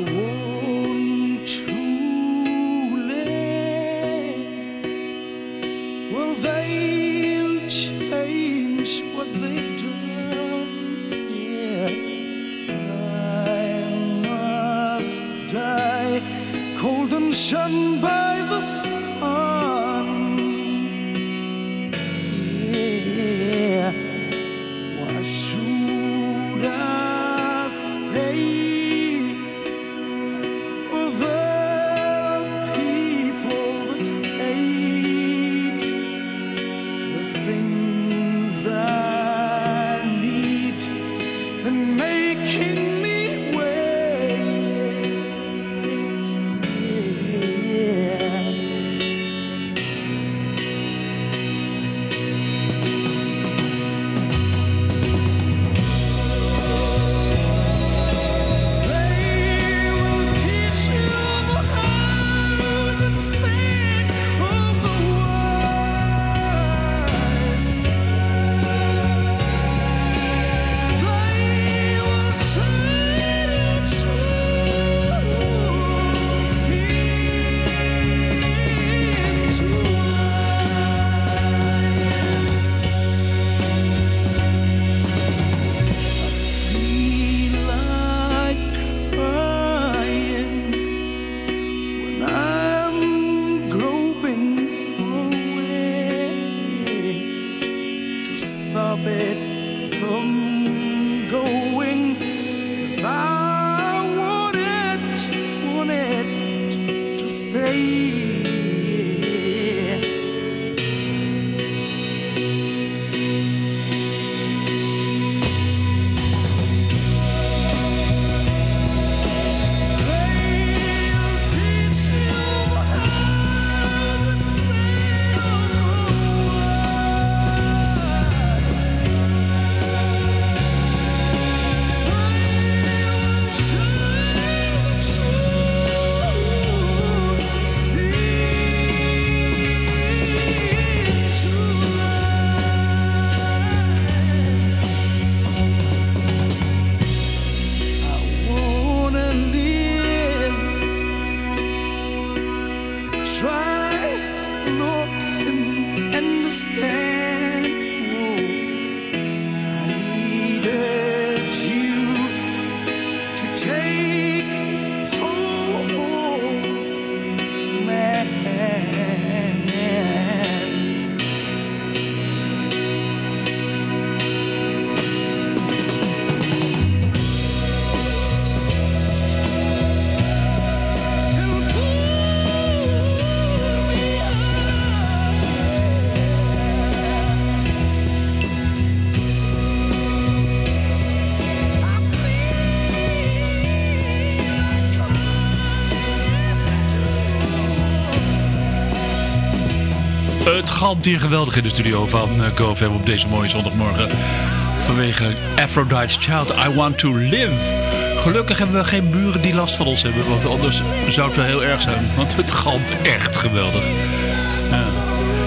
world. Het galmt hier geweldig in de studio van uh, GoFam op deze mooie zondagmorgen. Vanwege Aphrodite's Child, I Want To Live. Gelukkig hebben we geen buren die last van ons hebben, want anders zou het wel heel erg zijn. Want het galmt echt geweldig. Ja.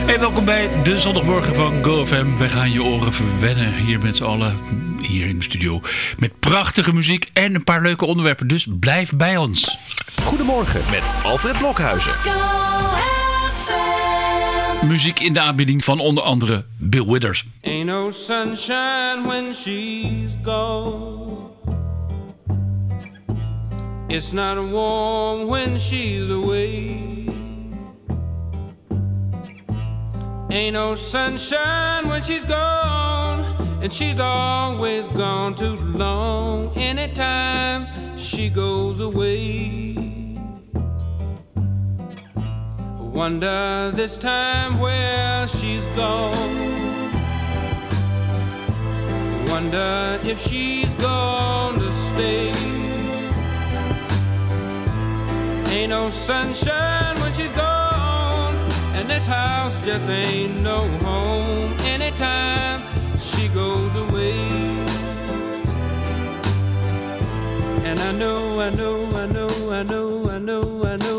Hey, welkom bij de zondagmorgen van GoFM. We gaan je oren verwennen hier met z'n allen, hier in de studio. Met prachtige muziek en een paar leuke onderwerpen, dus blijf bij ons. Goedemorgen met Alfred Blokhuizen. Muziek in de aanbieding van onder andere Bill Withers. Ain't no sunshine when she's gone. It's not warm when she's away. Ain't no sunshine when she's gone. And she's always gone too long. Anytime she goes away. Wonder this time where she's gone. Wonder if she's gonna stay. Ain't no sunshine when she's gone, and this house just ain't no home anytime she goes away. And I know, I know, I know, I know, I know, I know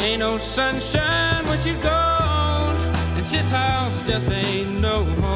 Ain't no sunshine when she's gone. And this house just ain't no home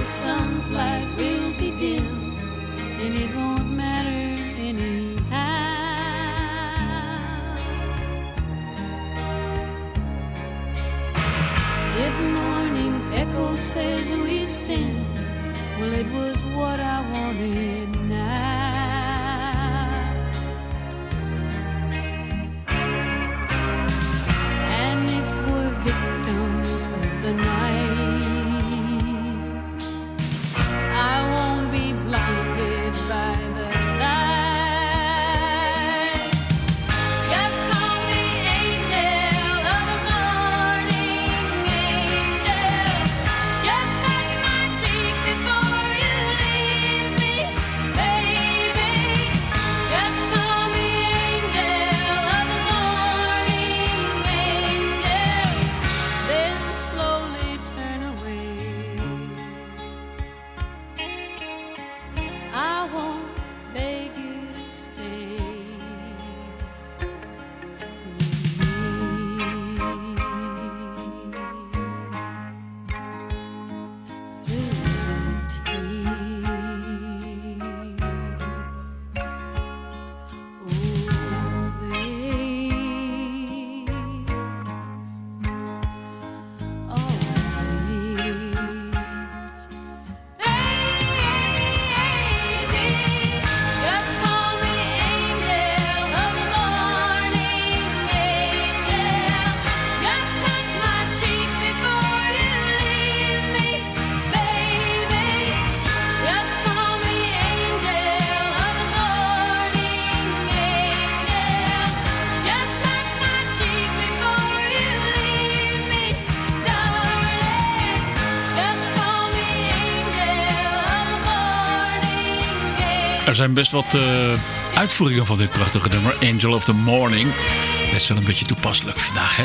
the sun's light will be dim, and it won't matter anyhow. If morning's echo says we've sinned, well, it was what I wanted zijn best wat eh, uitvoeringen van dit prachtige nummer, Angel of the Morning. Best wel een beetje toepasselijk vandaag, hè?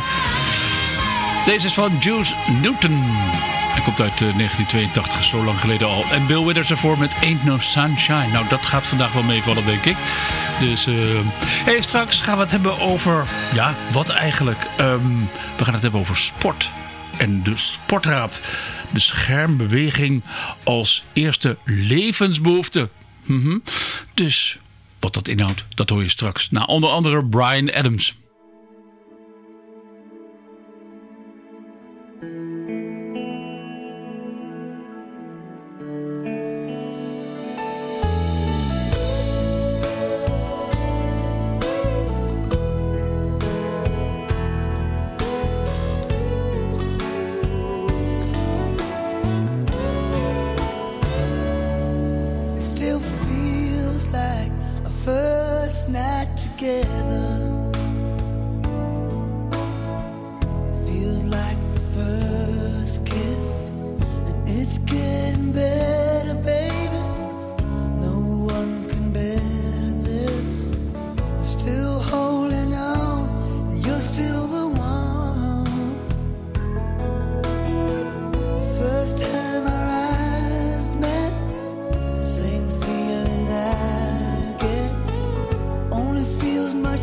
Deze is van Jules Newton. Hij komt uit eh, 1982, zo lang geleden al. En Bill Withers ervoor met Ain't No Sunshine. Nou, dat gaat vandaag wel meevallen, denk ik. Dus, eh hey, straks gaan we het hebben over... Ja, wat eigenlijk? Ehm, we gaan het hebben over sport. En de sportraad. De schermbeweging als eerste levensbehoefte. Mhm. Dus wat dat inhoudt, dat hoor je straks. Na onder andere Brian Adams.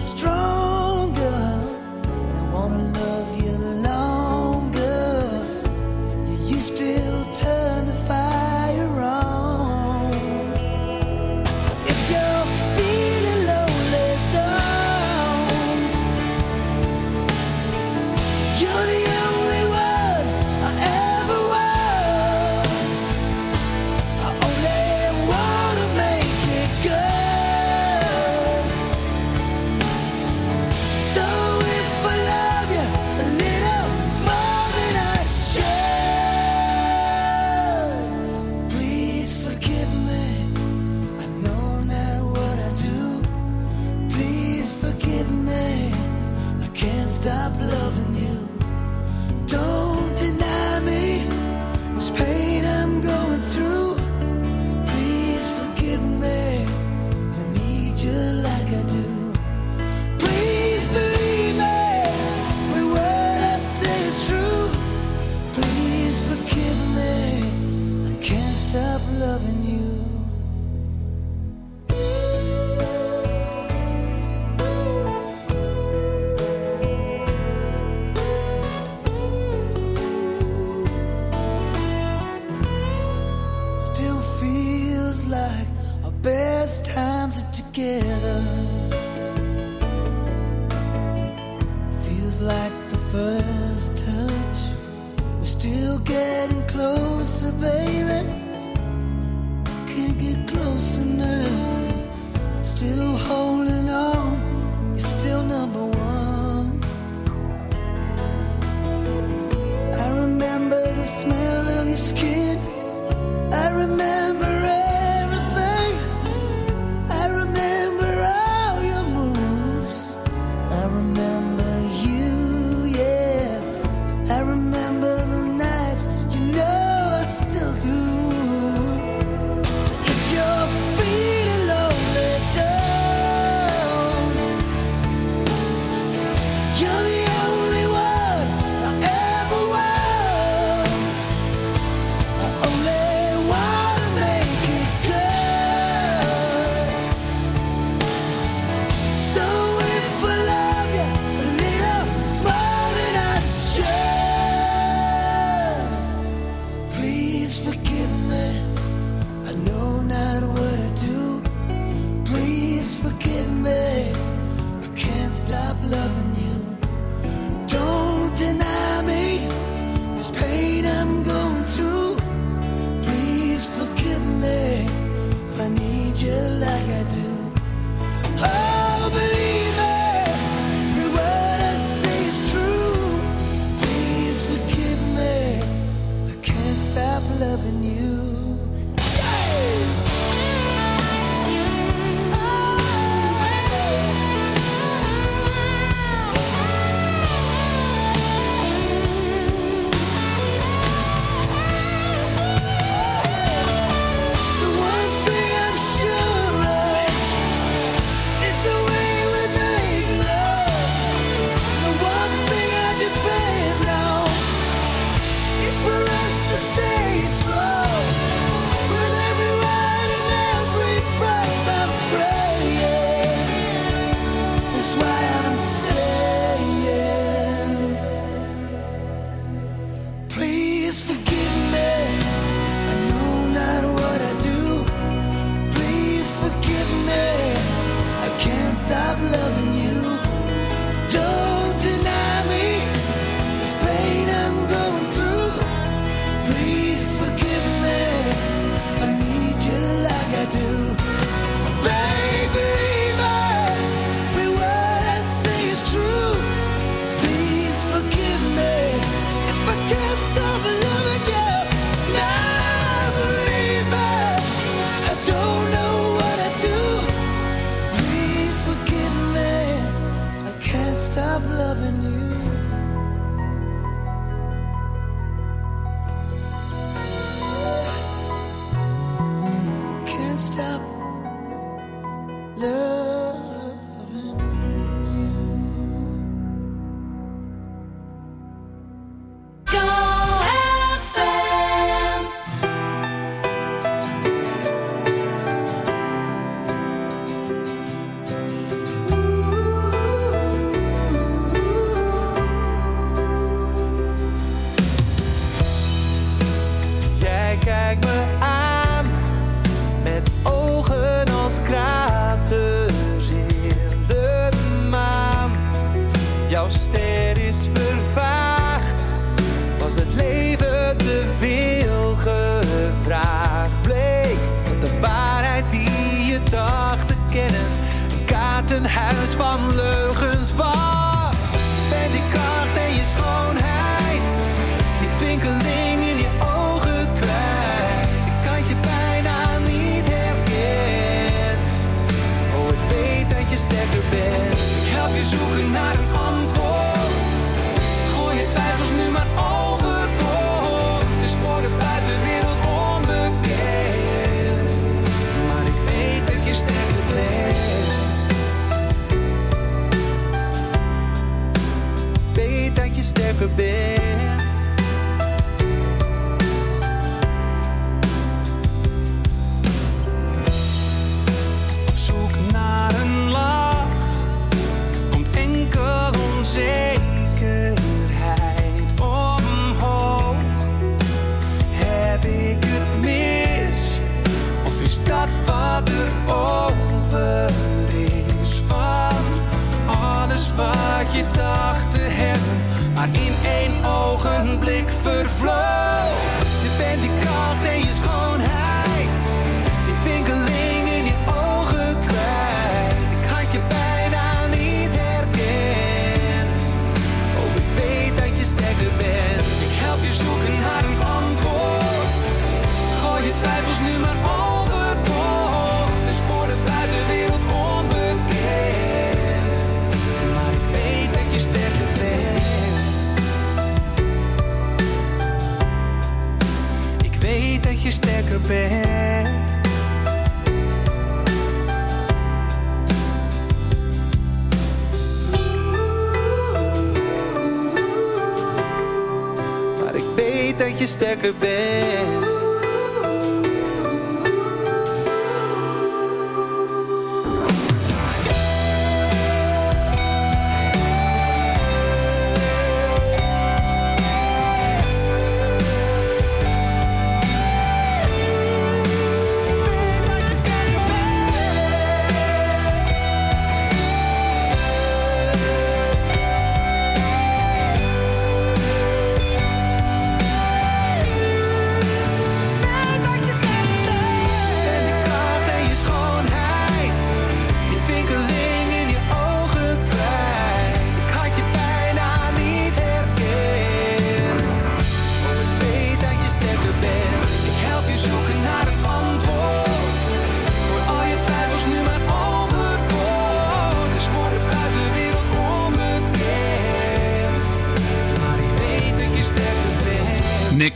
strong.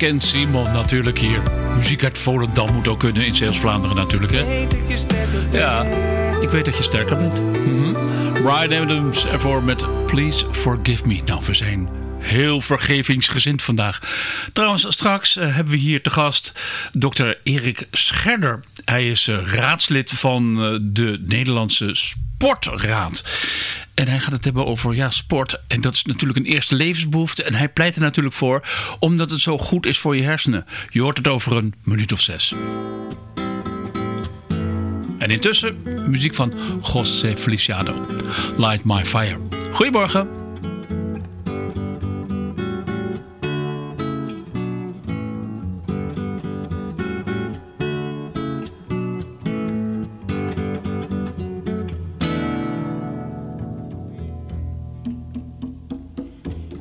En Simon natuurlijk hier. Muziek uit Volendam moet ook kunnen in Zeeuws-Vlaanderen natuurlijk. Hè? Ja, ik weet dat je sterker bent. Mhm. Ryan Adams ervoor met Please Forgive Me. Nou, we zijn heel vergevingsgezind vandaag. Trouwens, straks eh, hebben we hier te gast dokter Erik Scherder. Hij is eh, raadslid van eh, de Nederlandse Sportraad. En hij gaat het hebben over ja, sport. En dat is natuurlijk een eerste levensbehoefte. En hij pleit er natuurlijk voor, omdat het zo goed is voor je hersenen. Je hoort het over een minuut of zes. En intussen muziek van José Feliciano. Light My Fire. Goedemorgen.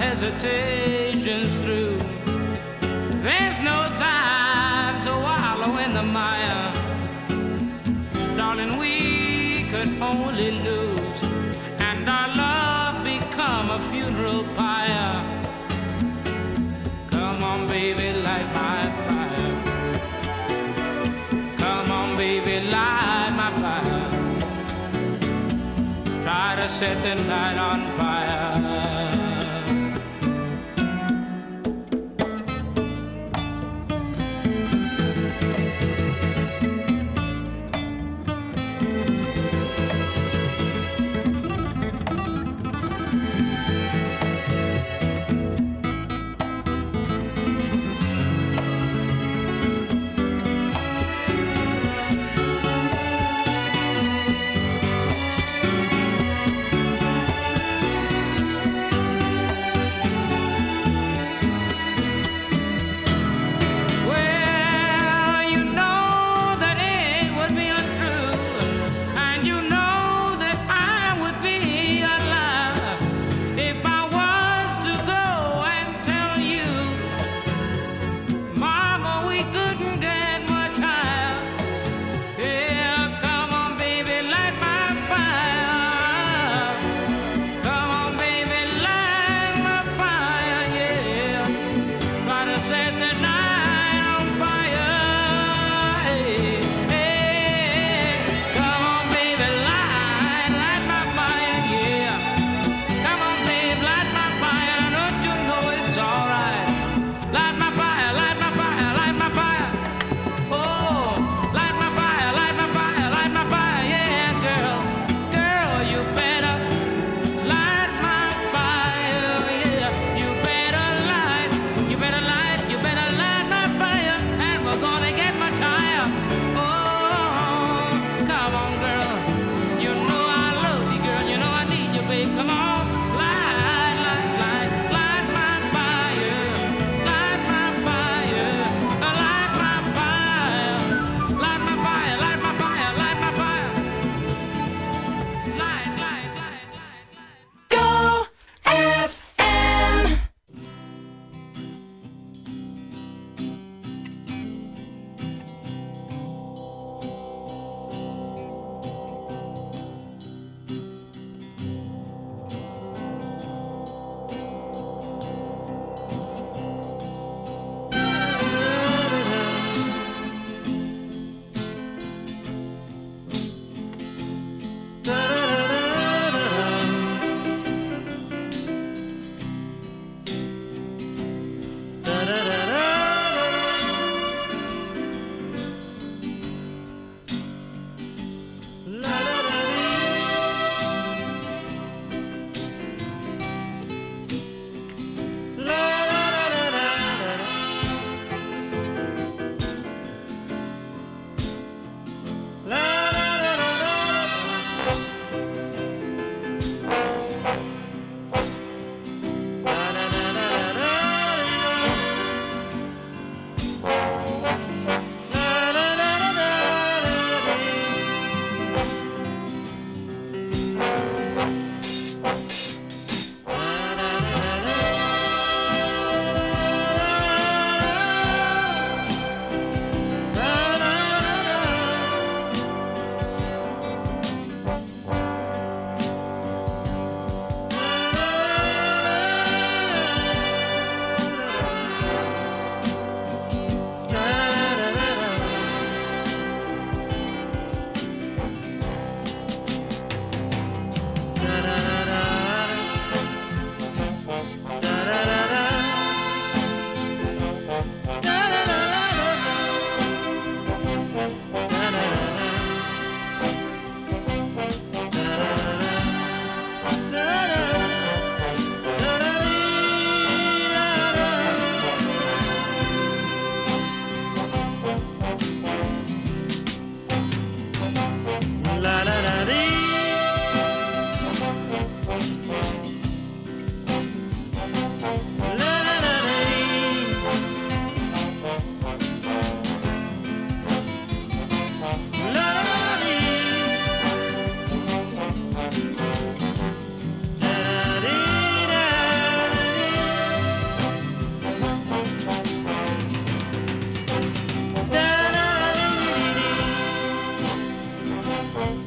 Hesitation's through. There's no time to wallow in the mire. Darling, we could only lose, and our love become a funeral pyre. Come on, baby, light my fire. Come on, baby, light my fire. Try to set the night on fire.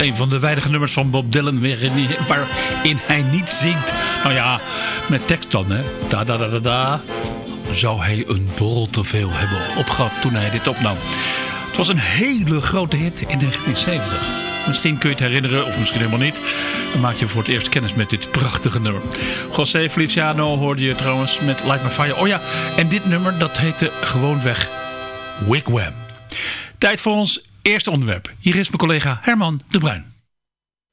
Een van de weinige nummers van Bob Dylan waarin hij, niet zingt. Nou ja, met tekst dan hè. Da da da da da. Zou hij een borrel te veel hebben opgehad toen hij dit opnam. Het was een hele grote hit in 1970. Misschien kun je het herinneren, of misschien helemaal niet. Dan maak je voor het eerst kennis met dit prachtige nummer. José Feliciano hoorde je trouwens met Light My Fire. Oh ja, en dit nummer dat heette gewoonweg Wigwam. Tijd voor ons eerste onderwerp. Hier is mijn collega Herman de Bruin.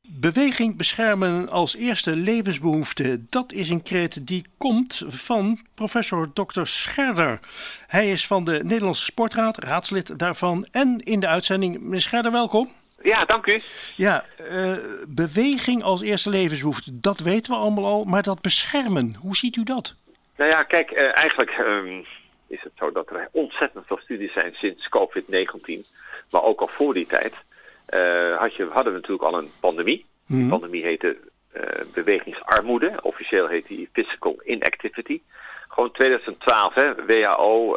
Beweging beschermen als eerste levensbehoefte. Dat is een kreet die komt van professor Dr. Scherder. Hij is van de Nederlandse Sportraad, raadslid daarvan en in de uitzending. Meneer Scherder, welkom. Ja, dank u. Ja, uh, beweging als eerste levensbehoefte, dat weten we allemaal al. Maar dat beschermen, hoe ziet u dat? Nou ja, kijk, uh, eigenlijk um, is het zo dat er ontzettend veel studies zijn sinds COVID-19. Maar ook al voor die tijd uh, had je, hadden we natuurlijk al een pandemie. Mm -hmm. De pandemie heette bewegingsarmoede. Officieel heet die physical inactivity. Gewoon 2012, hè, WHO,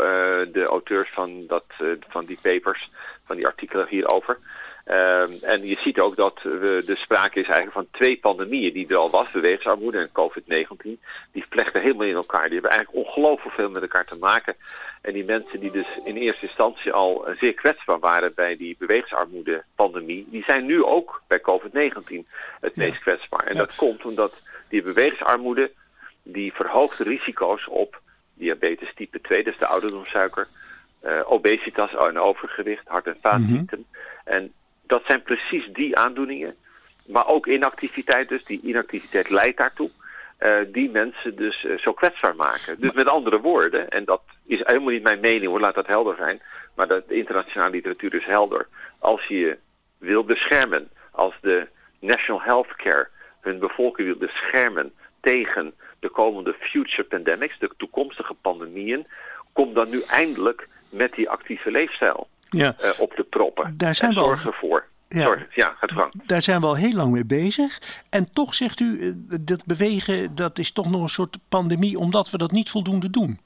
de auteurs van, dat, van die papers, van die artikelen hierover... Um, en je ziet ook dat we de sprake is eigenlijk van twee pandemieën die er al was, bewegingsarmoede en COVID-19. Die vlechten helemaal in elkaar. Die hebben eigenlijk ongelooflijk veel met elkaar te maken. En die mensen die dus in eerste instantie al zeer kwetsbaar waren bij die bewegingsarmoede-pandemie, die zijn nu ook bij COVID-19 het meest kwetsbaar. En ja. dat komt omdat die bewegingsarmoede, die verhoogt risico's op diabetes type 2, dus de ouderdomssuiker, uh, obesitas en overgewicht, hart- en vaatziekten. Mm -hmm. En dat zijn precies die aandoeningen, maar ook inactiviteit dus, die inactiviteit leidt daartoe, uh, die mensen dus uh, zo kwetsbaar maken. Dus met andere woorden, en dat is helemaal niet mijn mening hoor, laat dat helder zijn, maar de, de internationale literatuur is helder. Als je je wil beschermen, als de National Healthcare hun bevolking wil beschermen tegen de komende future pandemics, de toekomstige pandemieën, kom dan nu eindelijk met die actieve leefstijl ja. uh, op de proppen. Daar zijn en we zorg al... ervoor. Ja. Ja, gaat gang. Daar zijn we al heel lang mee bezig. En toch zegt u, uh, dat bewegen, dat is toch nog een soort pandemie, omdat we dat niet voldoende doen.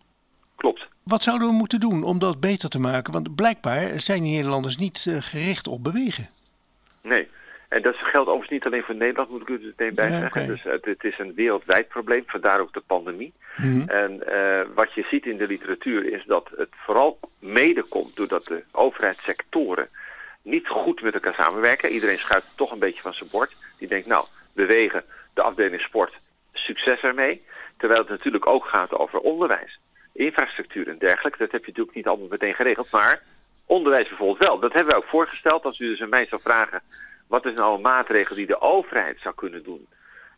Klopt. Wat zouden we moeten doen om dat beter te maken? Want blijkbaar zijn die Nederlanders niet uh, gericht op bewegen. Nee. En dat geldt overigens niet alleen voor Nederland, moet ik u er meteen bij Ja, zeggen. Dus het, het is een wereldwijd probleem, vandaar ook de pandemie. Mhm. En eh, wat je ziet in de literatuur is dat het vooral mede komt doordat de overheidssectoren niet goed met elkaar samenwerken. Iedereen schuift toch een beetje van zijn bord. Die denkt, nou, bewegen, de afdeling sport, succes ermee. Terwijl het natuurlijk ook gaat over onderwijs, infrastructuur en dergelijke. Dat heb je natuurlijk niet allemaal meteen geregeld, maar onderwijs bijvoorbeeld wel. Dat hebben we ook voorgesteld. Als u dus aan mij zou vragen, wat is nou een maatregel die de overheid zou kunnen doen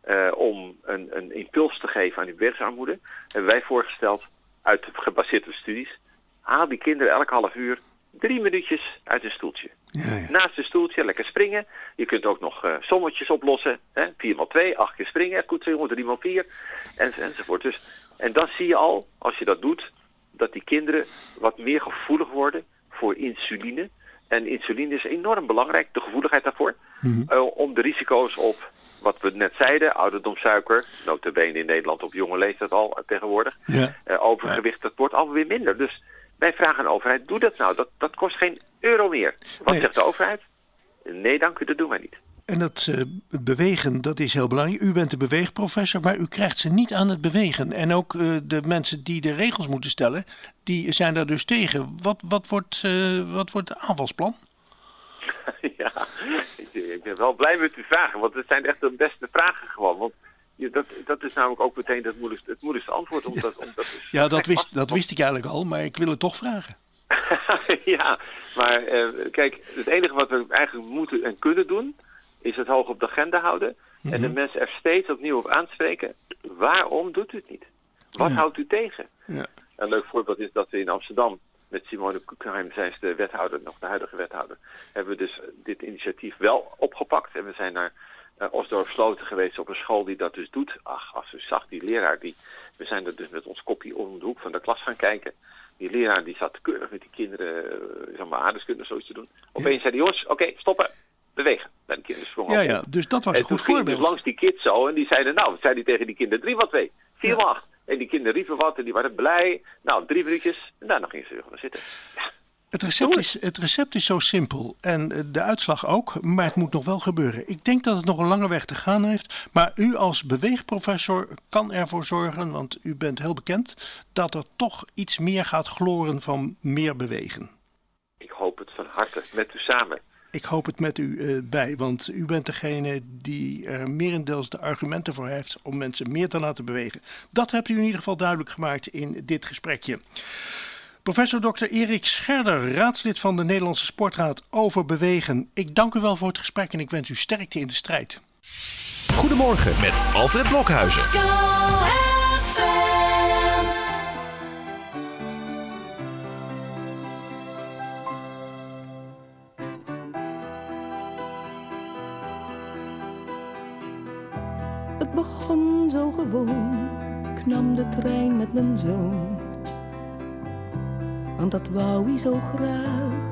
uh, om een, een impuls te geven aan die bewegingsarmoede, hebben wij voorgesteld, uit gebaseerd op studies, haal die kinderen elk half uur drie minuutjes uit een stoeltje. Ja, ja. Naast een stoeltje lekker springen. Je kunt ook nog uh, sommetjes oplossen. Hè? 4 x 2, 8 keer springen. Goed zo, 3 x 4. En, enzovoort. Dus, en dan zie je al, als je dat doet, dat die kinderen wat meer gevoelig worden voor insuline. En insuline is enorm belangrijk, de gevoeligheid daarvoor. Mhm. Uh, om de risico's op, wat we net zeiden, ouderdomssuiker, notabene in Nederland op jonge leeftijd al uh, tegenwoordig. Ja. Uh, overgewicht, dat wordt alweer minder. Dus wij vragen aan de overheid, doe dat nou. Dat, dat kost geen euro meer. Wat Nee. zegt de overheid? Nee, dank u, dat doen wij niet. En dat eh, bewegen, dat is heel belangrijk. U bent de beweegprofessor, maar u krijgt ze niet aan het bewegen. En ook eh, de mensen die de regels moeten stellen, die zijn daar dus tegen. Wat, wat, wordt, eh, wat wordt het aanvalsplan? ja, ik, ben wel blij met uw vragen, want het zijn echt de beste vragen gewoon. Want dat, dat is namelijk ook meteen het moeilijkste, het moeilijkste antwoord. Omdat, omdat dus Ja, dat wist, vast- dat wist ik eigenlijk al, maar ik wil het toch vragen. ja, maar kijk, het enige wat we eigenlijk moeten en kunnen doen, is het hoog op de agenda houden. En de mensen er steeds opnieuw op aanspreken. Waarom doet u het niet? Wat Ja. houdt u tegen? Ja. Een leuk voorbeeld is dat we in Amsterdam met Simone Koekheim, zij is de wethouder, nog de huidige wethouder, hebben we dus dit initiatief wel opgepakt. En we zijn naar uh, Osdorp Sloten geweest op een school die dat dus doet. Ach, als u zag, die leraar, die, we zijn er dus met ons kopje om de hoek van de klas gaan kijken. Die leraar die zat keurig met die kinderen, uh, zeg maar, aardeskunde zoiets te doen. Opeens zei hij, jongens, oké, stoppen, bewegen. En de Ja, op. ja, dus dat was En een goed hij dus voorbeeld. langs die kids zo en die zeiden, nou, wat zei hij tegen die kinderen? 3 wat 2, 4 8. En die kinderen riepen wat en die waren blij. Nou, drie minuutjes en daarna gingen ze weer gaan zitten. Ja, Het recept, is, het recept is zo simpel en eh, de uitslag ook, maar het moet nog wel gebeuren. Ik denk dat het nog een lange weg te gaan heeft, maar u als beweegprofessor kan ervoor zorgen, want u bent heel bekend, dat er toch iets meer gaat gloren van meer bewegen. Ik hoop het van harte, met u samen. Ik hoop het met u uh, bij, want u bent degene die er merendeels de argumenten voor heeft om mensen meer te laten bewegen. Dat hebt u in ieder geval duidelijk gemaakt in dit gesprekje. Professor Dr. Erik Scherder, raadslid van de Nederlandse Sportraad over bewegen. Ik dank u wel voor het gesprek en ik wens u sterkte in de strijd. Goedemorgen met Alfred Blokhuizen. Gewoon, ik nam de trein met mijn zoon want dat wou hij zo graag.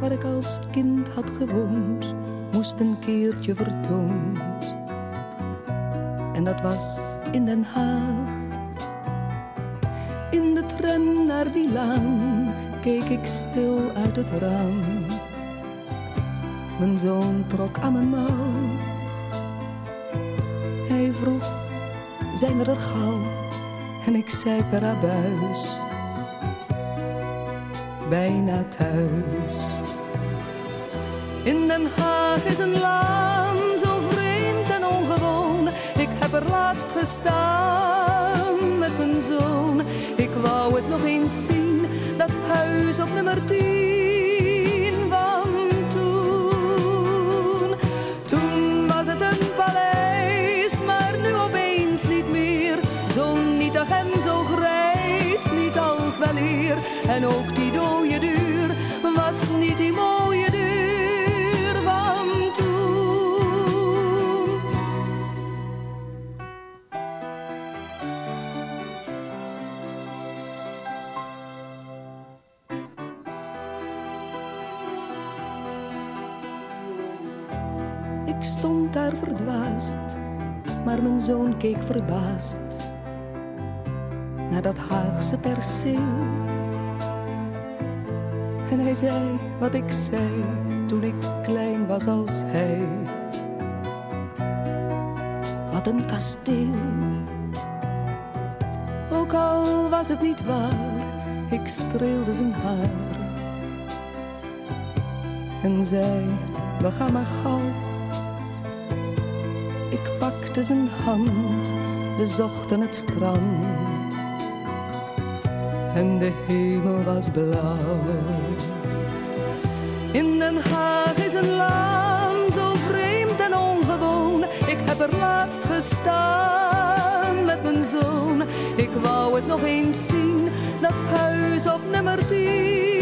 Waar ik als kind had gewoond, moest een keertje vertoond. En dat was in Den Haag. In de tram naar die laan keek ik stil uit het raam. Mijn zoon trok aan mijn mouw. Vroeg, zijn we er gauw? en ik zei per abuis, bijna thuis. In Den Haag is een laan zo vreemd en ongewoon. Ik heb er laatst gestaan met mijn zoon. Ik wou het nog eens zien, dat huis op nummer 10 En ook die dode duur was niet die mooie duur van toen. Ik stond daar verdwaasd, maar mijn zoon keek verbaasd naar dat Haagse perceel. Hij zei wat ik zei toen ik klein was als hij. Wat een kasteel. Ook al was het niet waar, ik streelde zijn haar. En zei, we gaan maar gauw. Ik pakte zijn hand, we zochten het strand en de hemel was blauw. In Den Haag is een laan zo vreemd en ongewoon. Ik heb er laatst gestaan met mijn zoon. Ik wou het nog eens zien, dat huis op nummer 10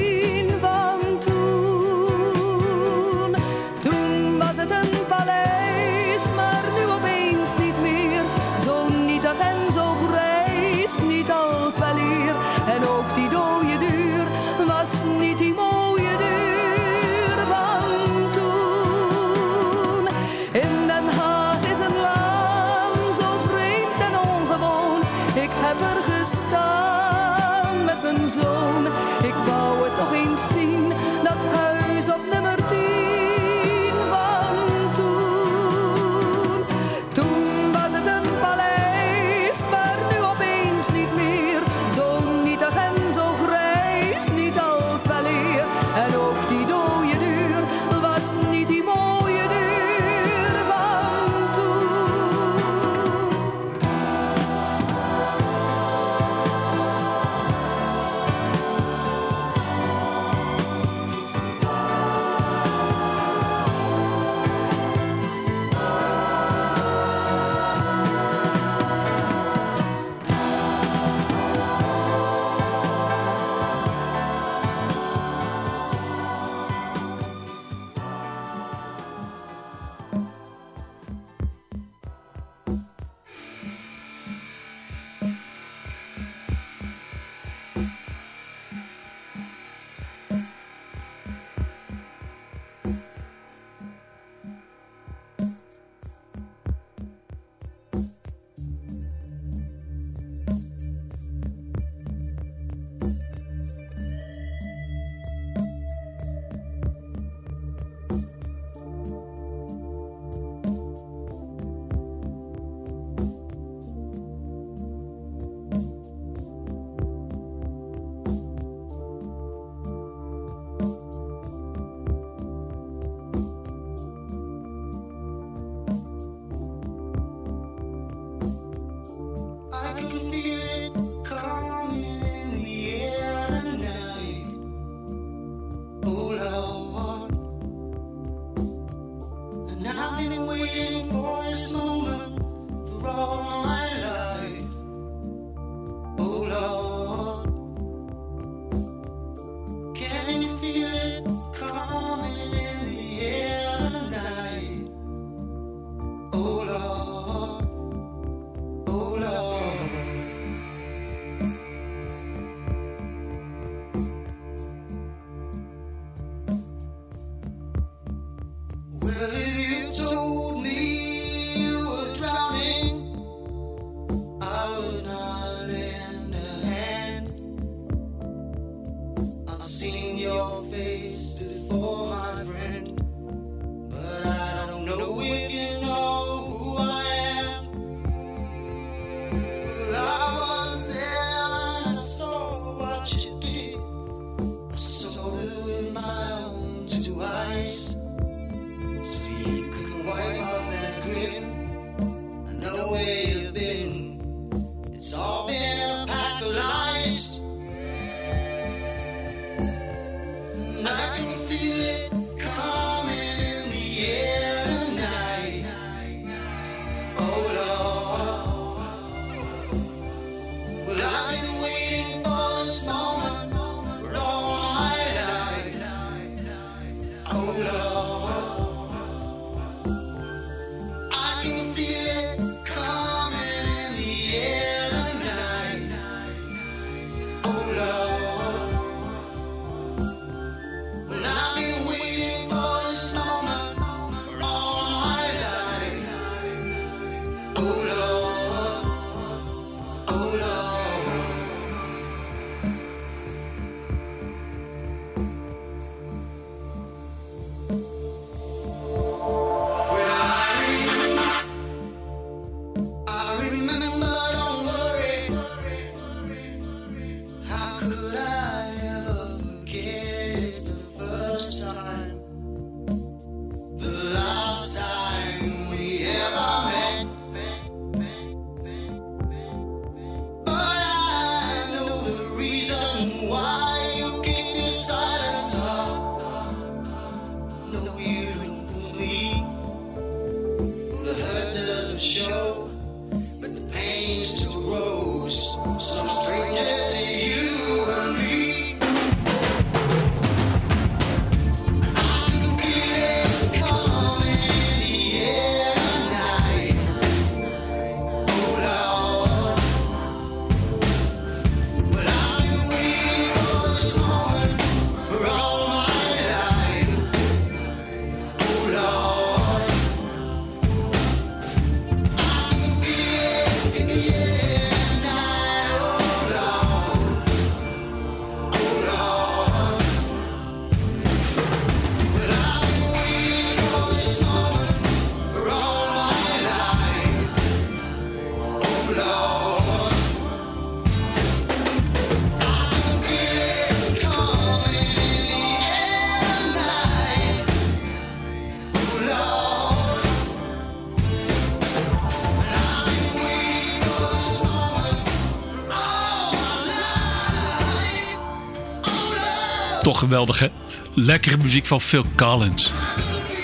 geweldig, hè? Lekkere muziek van Phil Collins.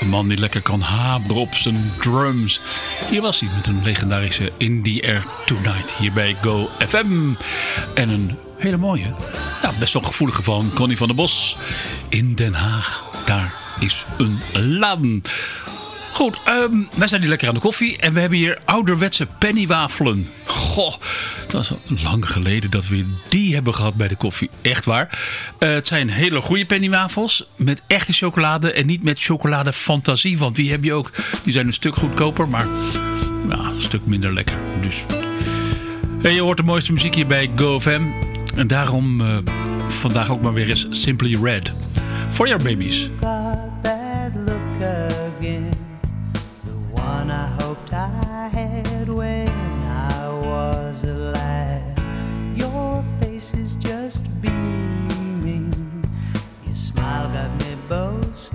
Een man die lekker kan haberen op zijn drums. Hier was hij met een legendarische In Air Tonight. Hier bij Go FM. En een hele mooie, ja, best wel gevoelige van Connie van der Bos. In Den Haag, daar is een laden. Goed, um, wij zijn hier lekker aan de koffie. En we hebben hier ouderwetse pennywafelen. Goh, dat is lang geleden dat we die hebben gehad bij de koffie. Echt waar. Uh, het zijn hele goede pennywafels. Met echte chocolade en niet met chocolade fantasie. Want die heb je ook. Die zijn een stuk goedkoper, maar een stuk minder lekker. Dus. Je hoort de mooiste muziek hier bij GoFM. En daarom uh, vandaag ook maar weer eens Simply Red. For your babies.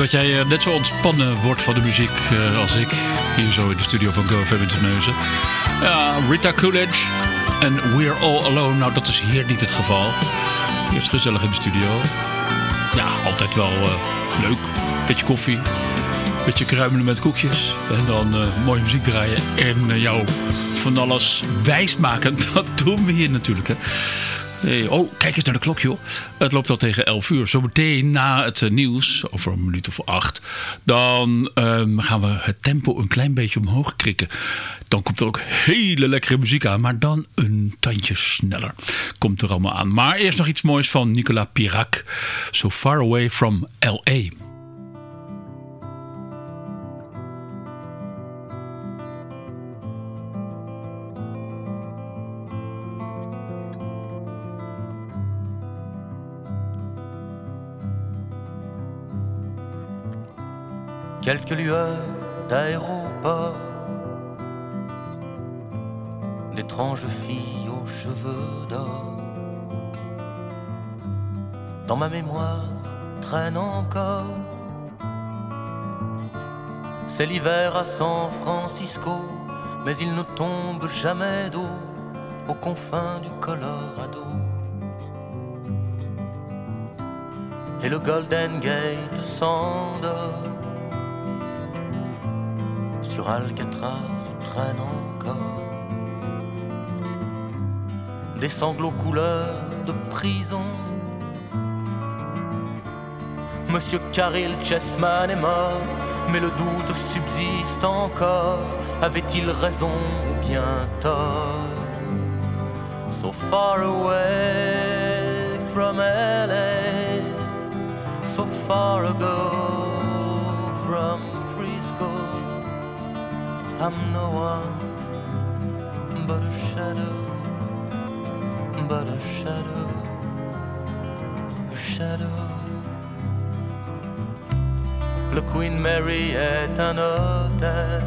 dat jij eh, net zo ontspannen wordt van de muziek eh, als ik. Hier zo in de studio van GoFam in te neuzen. Ja, Rita Coolidge en We're All Alone. Nou, dat is hier niet het geval. Hier is gezellig in de studio. Ja, altijd wel uh, leuk. Beetje koffie. Beetje kruimelen met koekjes. En dan mooie muziek draaien. En jou van alles wijs maken. Dat doen we hier natuurlijk. Hè. Hey, oh, kijk eens naar de klok, joh. Het loopt al tegen 11 uur. Zometeen na het uh, nieuws, over een minuut of acht... dan um, gaan we het tempo een klein beetje omhoog krikken. Dan komt er ook hele lekkere muziek aan, maar dan een tandje sneller. Komt er allemaal aan. Maar eerst nog iets moois van Nicolas Pirac. So Far Away from L.A. quelques lueurs d'aéroport, d'étranges filles aux cheveux d'or. Dans ma mémoire traîne encore. C'est l'hiver à San Francisco, mais il ne tombe jamais d'eau aux confins du Colorado. Et le Golden Gate s'endort sur Alcatraz traîne encore des sanglots couleur de prison. Monsieur Caril Chessman est mort, mais le doute subsiste encore. Avait-il raison ou bien tort? So far away from LA, so far ago I'm no one but a shadow, but a shadow, a shadow. Le Queen Mary est un hôtel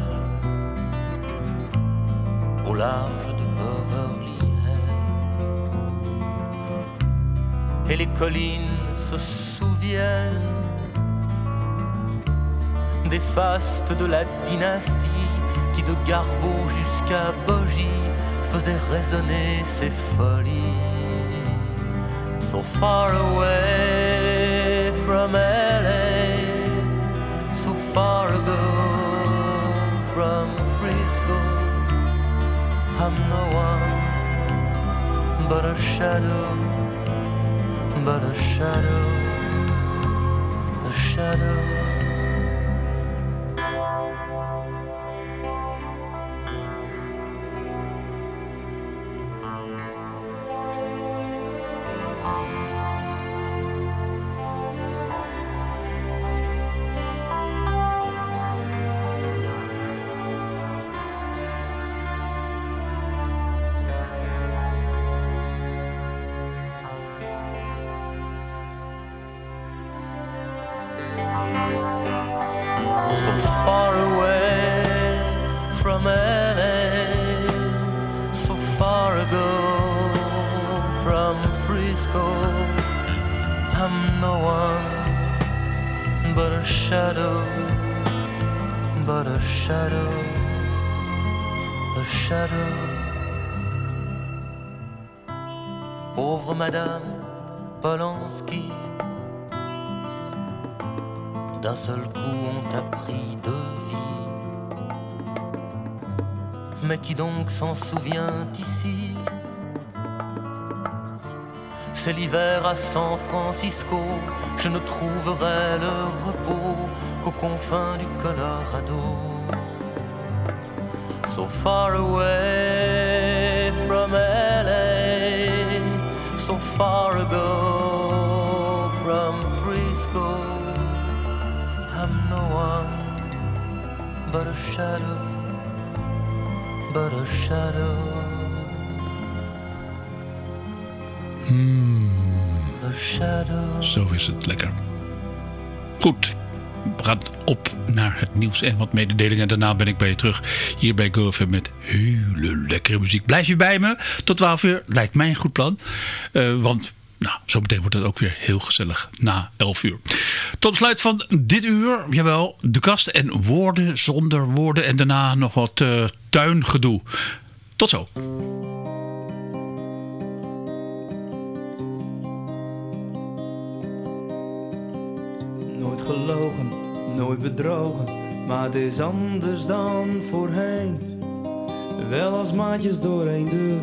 au large de Beverly. Et les collines se souviennent des fastes de la dynastie de Garbeau jusqu'à Bogie faisait résonner ses folies. So far away from LA, so far ago from Frisco, I'm no one but a shadow, but a shadow, a shadow. So far away from LA, so far ago from Frisco. I'm no one but a shadow, but a shadow, a shadow. Pauvre Madame Polanski d'un seul coup on t'a pris de vie. Mais qui donc s'en souvient ici? C'est l'hiver à San Francisco, je ne trouverai le repos qu'aux confins du Colorado. So far away from LA, so far ago shadow, but a shadow. A shadow. Zo is het lekker. Goed, we gaan op naar het nieuws en wat mededelingen. Daarna ben ik bij je terug hier bij GoFM met hele lekkere muziek. Blijf je bij me tot 12 uur? Lijkt mij een goed plan. Uh, want Nou, zo meteen wordt het ook weer heel gezellig na 11 uur. Tot besluit van dit uur, jawel, de kast en woorden zonder woorden. En daarna nog wat uh, tuingedoe. Tot zo. Nooit gelogen, nooit bedrogen, maar het is anders dan voorheen. Wel als maatjes door één deur,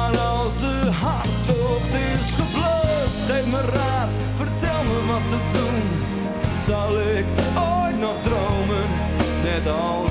Zal ik ooit nog dromen, net als